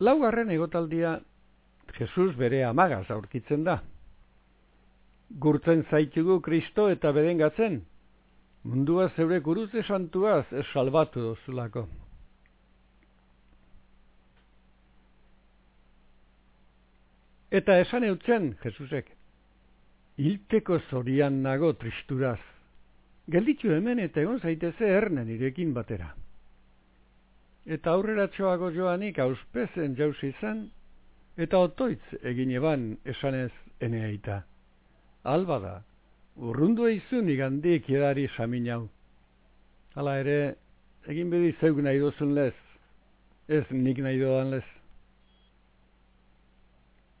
Laugarren egotaldia Jesus bere amagaz aurkitzen da. Gurtzen zaitugu Kristo eta bedengatzen, mundua zeure gurutze santuaz salbatu dozulako. Eta esan eutzen, Jesusek, hilteko zorian nago tristuraz. Gelditu hemen eta egon zaiteze ernen irekin batera. Eta aurrera txoago joanik auspezen jauz izan, eta otoitz egin eban esanez eneaita. Alba da, urrundu eizun igandik edari samin hau. Hala ere, egin bedi zeug nahi dozun lez, ez nik nahi doan lez.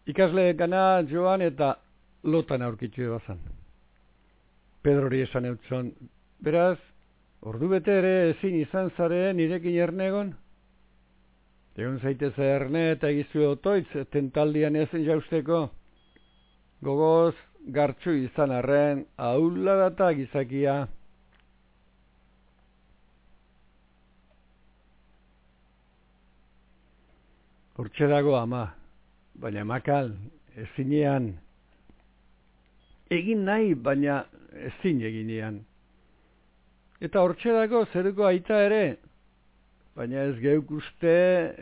Ikasle gana joan eta lotan aurkitu ebazan. Pedrori esan eutzon, beraz, ordu bete ere ezin izan zaren nirekin ernegon? Egon zaitez erne eta egizu otoitz tentaldian ezen jausteko? Gogoz, gartxu izan arren, aula data gizakia. Hortxe dago ama, baina makal, ezinean. Egin nahi, baina ezin eginean. Eta hortxe dago zeruko aita ere, baina ez geuk uste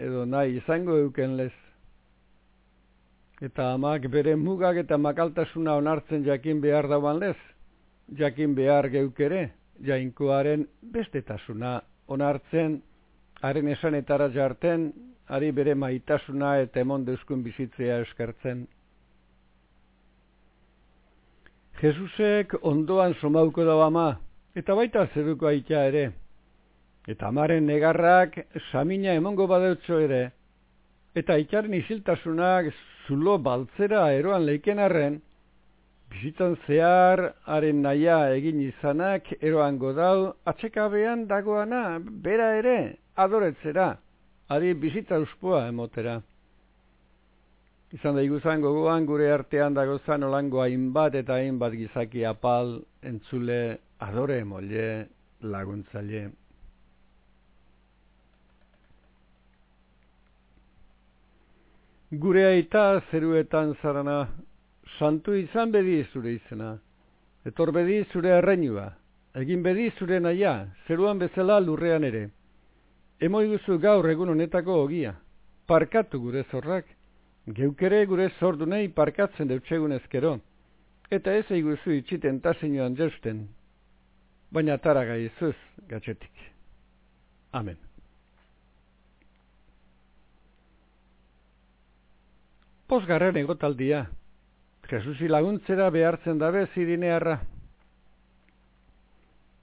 edo nahi izango euken lez. Eta amak bere mugak eta makaltasuna onartzen jakin behar dauan lez, jakin behar geuk ere, jainkoaren bestetasuna onartzen, haren esanetara jarten, ari bere maitasuna eta emon deuskun bizitzea eskertzen. Jesusek ondoan somauko da ama, eta baita zeruko aita ere. Eta amaren negarrak samina emongo badeutzo ere, eta itxaren isiltasunak zulo baltzera eroan leiken arren, bizitzan zehar haren naia egin izanak eroan godau, atsekabean dagoana, bera ere, adoretzera ari bizitza uspoa emotera. Izan da iguzan gogoan gure artean dagozan olango hainbat eta hainbat gizaki apal, entzule, adore emolle, laguntzaile. Gure aita zeruetan zarana, santu izan bedi zure izena, etor bedi zure arrainua, egin bedi zure naia, zeruan bezala lurrean ere. Emo iguzu gaur egun honetako ogia, parkatu gure zorrak, geukere gure zordunei parkatzen deutsegun ezkero, eta ez eiguzu itxiten taseinoan jeusten, baina taraga izuz gatxetik. Amen. Posgarren egotaldia, Jesusi laguntzera behartzen dabe zirinearra.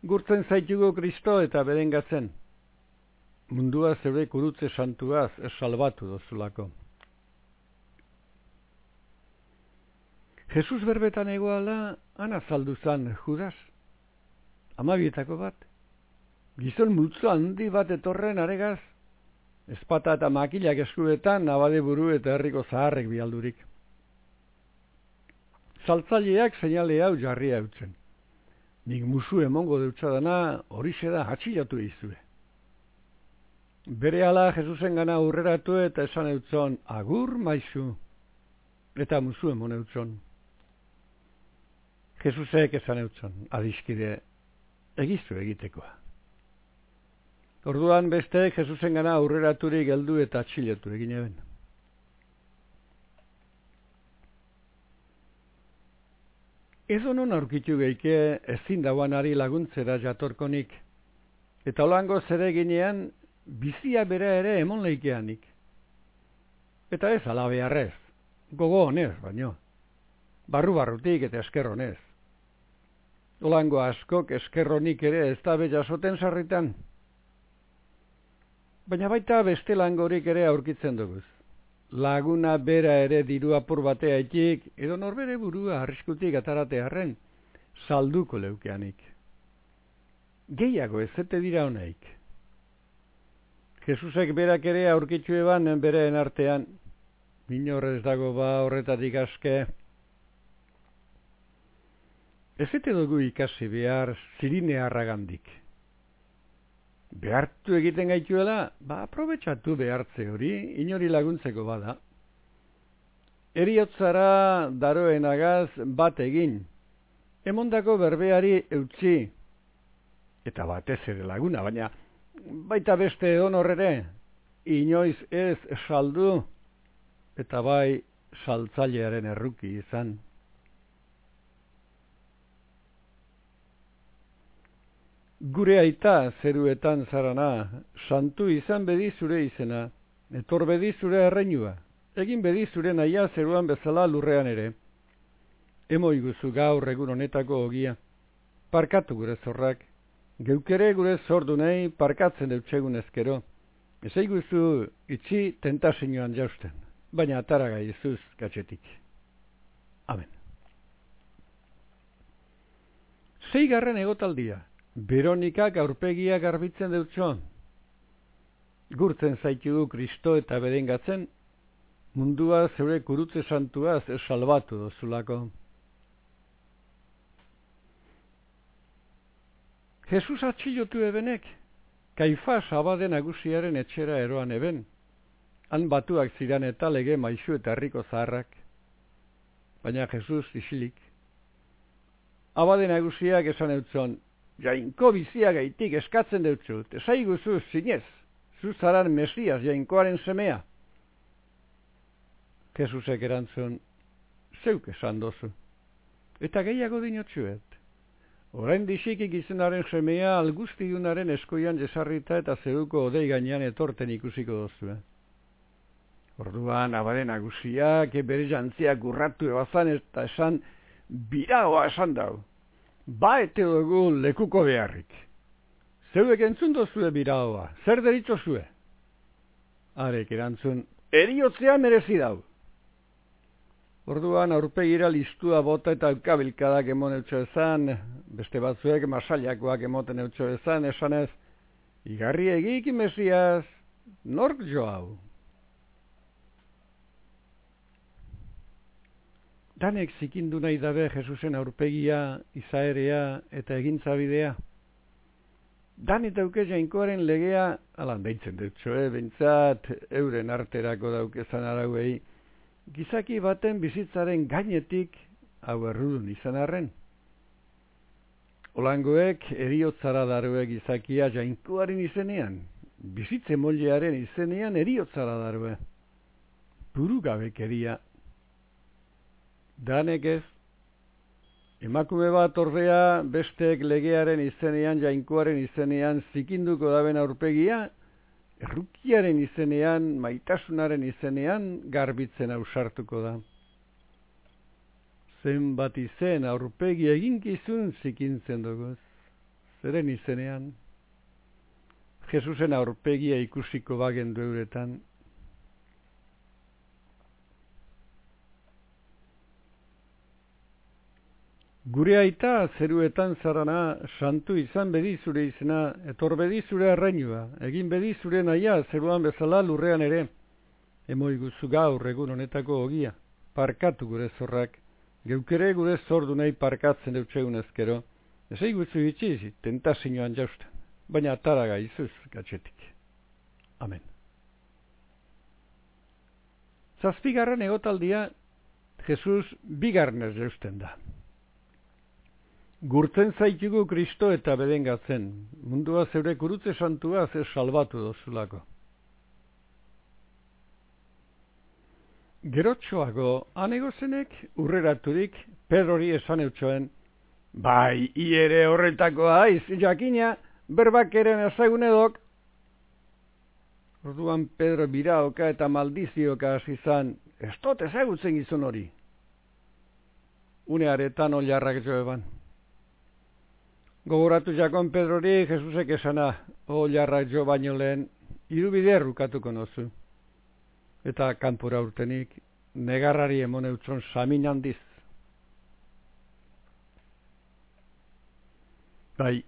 Gurtzen zaitugu Kristo eta bedengatzen mundua zeure kurutze santuaz salbatu dozulako. Jesus berbetan egoala, ana zaldu zan Judas, amabietako bat, gizon multzo handi bat etorren aregaz, espata eta makilak eskuetan nabade buru eta herriko zaharrek bialdurik. Zaltzaileak seinale hau jarria utzen. Nik musu emongo deutsadana hori da atxilatu izue. Bere ala Jesusen gana urreratu eta esan eutzon, agur maizu, eta musu emon eutzon. Jesusek esan eutzon, adiskide, egizu egitekoa. Orduan beste Jesusen gana aurreraturi geldu eta atxiletu egin eben. Edo non aurkitu geike ezin dauan ari laguntzera jatorkonik, eta olango zere ginean bizia bere ere emon leikeanik. Eta ez ala beharrez, gogo honez, baino. Barru-barrutik eta esker honez. Olango askok eskerronik ere ez da jasoten sarritan. Baina baita beste langorik ere aurkitzen duguz. Laguna bera ere diru apur batea etik, edo norbere burua arriskutik atarate harren, salduko leukeanik. Gehiago ez zete dira honaik. Jesusek berak ere aurkitzu eban bereen artean. Minorrez dago ba horretatik aske. Ez dugu ikasi behar zirine harragandik. behartu egiten gaituela, ba, aprobetsatu behartze hori, inori laguntzeko bada. Eriotzara daroen agaz bat egin, emondako berbeari eutzi, eta batez ere laguna, baina baita beste honor ere, inoiz ez saldu, eta bai saltzailearen erruki izan. Gure aita zeruetan zarana, santu izan bedi zure izena, etor bedi zure erreinua, egin bedi zure naia zeruan bezala lurrean ere. Emo iguzu gaur egun honetako ogia, parkatu gure zorrak, geukere gure zordunei parkatzen deutsegun ezkero, ez eiguzu itxi tentasinioan jausten, baina ataraga izuz katxetik. Amen. Zeigarren egotaldia, Veronikak aurpegia garbitzen dutxo. Gurtzen zaitu kristo eta bedengatzen, mundua zeure kurutze santuaz salbatu dozulako. Jesus atxilotu ebenek, kaifas abaden agusiaren etxera eroan eben, han batuak ziran eta lege maizu eta herriko zaharrak, baina Jesus isilik. Abaden agusiak esan eutzon, jainko bizia gaitik eskatzen deutzut, esai guzu zinez, zuzaran mesias jainkoaren semea. Jesusek erantzun, zeuk esan dozu. Eta gehiago dinotxuet. Horain disikik izenaren semea algustiunaren eskoian jesarrita eta zeuko odei gainean etorten ikusiko dozu. Eh? Orduan, abaren agusiak, bere jantziak urratu ebazan eta esan, biraoa esan dau ba ete dugu lekuko beharrik. Zeuek entzun dozue biraoa, zer deritzo zue? Arek erantzun, eriotzea merezi dau. Orduan aurpegira listua bota eta ukabilkadak emon eutxo ezan, beste batzuek masailakoak emoten eutxo ezan, esanez, igarri egik mesiaz, nork jo hau? Danek zikindu nahi dabe Jesusen aurpegia, izaerea eta egintzabidea. Dan eta uke jainkoaren legea, alan behintzen dut txoe, behintzat euren arterako daukezan arauei, gizaki baten bizitzaren gainetik hau errudun izan arren. Olangoek eriotzara darue gizakia jainkoaren izenean, bizitze moldearen izenean eriotzara darue. Buru gabekeria danek ez, emakume bat ordea besteek legearen izenean, jainkoaren izenean, zikinduko daben aurpegia, errukiaren izenean, maitasunaren izenean, garbitzen ausartuko da. Zenbat izen aurpegi eginkizun zikintzen dugu, zeren izenean, Jesusen aurpegia ikusiko bagen duuretan, Gure aita zeruetan zarana, santu izan bedi zure izena, etor bedi zure arrainua, egin bedi zure naia zeruan bezala lurrean ere, emoi guzu gaur egun honetako ogia, parkatu gure zorrak, geukere gure zordu nahi parkatzen dutxegun ezkero, ezai guzu itxiz, tentazioan jausten, baina taraga izuz gatxetik. Amen. Zazpigarren egotaldia, Jesus bigarnez jausten da. Gurtzen zaitugu kristo eta bedengatzen, mundua zeure kurutze santua ze salbatu dozulako. Gerotxoago, anegozenek urreraturik Pedrori esan eutxoen, bai, iere horretako aiz, jakina, berbak eren ezagun edok. Orduan Pedro biraoka eta maldizioka hasi zan, ez tot ezagutzen gizon hori. Une aretan oliarrak joeban. Gogoratu jakon Pedrori, Jesusek esana, o jarra jo baino lehen, irubide errukatuko nozu. Eta kanpura urtenik, negarrari emone utson samin handiz. Bai,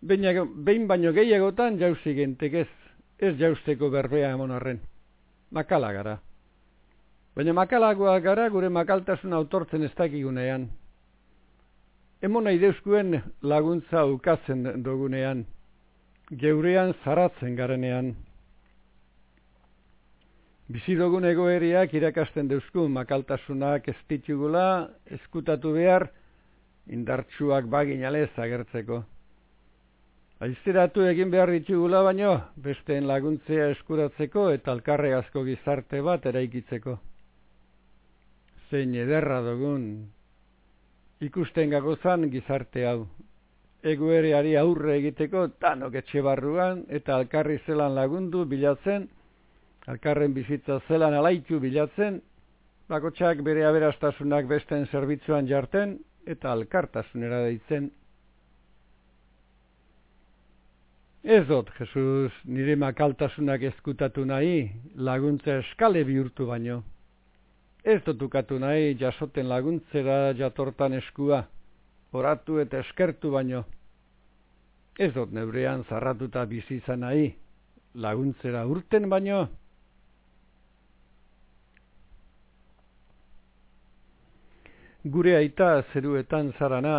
behin baino gehiagotan jauzi gentek ez, ez jausteko berbea emon arren. Makala gara. Baina makalagoa gara gure makaltasun autortzen ez dakigunean, Emon nahi laguntza ukatzen dugunean, geurean zaratzen garenean. Bizidogun egoeriak irakasten deusku makaltasunak ez ditugula eskutatu behar indartsuak baginalez agertzeko. Aizteratu egin behar ditugula baino, besteen laguntzea eskuratzeko eta alkarregazko gizarte bat eraikitzeko. Zein ederra dugun, ikusten gagozan gizarte hau. Egoereari aurre egiteko tanok etxe barruan eta alkarri zelan lagundu bilatzen, alkarren bizitza zelan alaitu bilatzen, bakotxak bere aberastasunak besten zerbitzuan jarten eta alkartasunera deitzen. Ez dut, Jesus, nire makaltasunak ezkutatu nahi, laguntza eskale bihurtu baino. Ez dut ukatu nahi, jasoten laguntzera jatortan eskua, oratu eta eskertu baino. Ez dut neurean zarratuta bizi izan nahi, laguntzera urten baino. Gure aita zeruetan zarana,